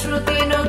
श्रुतिनु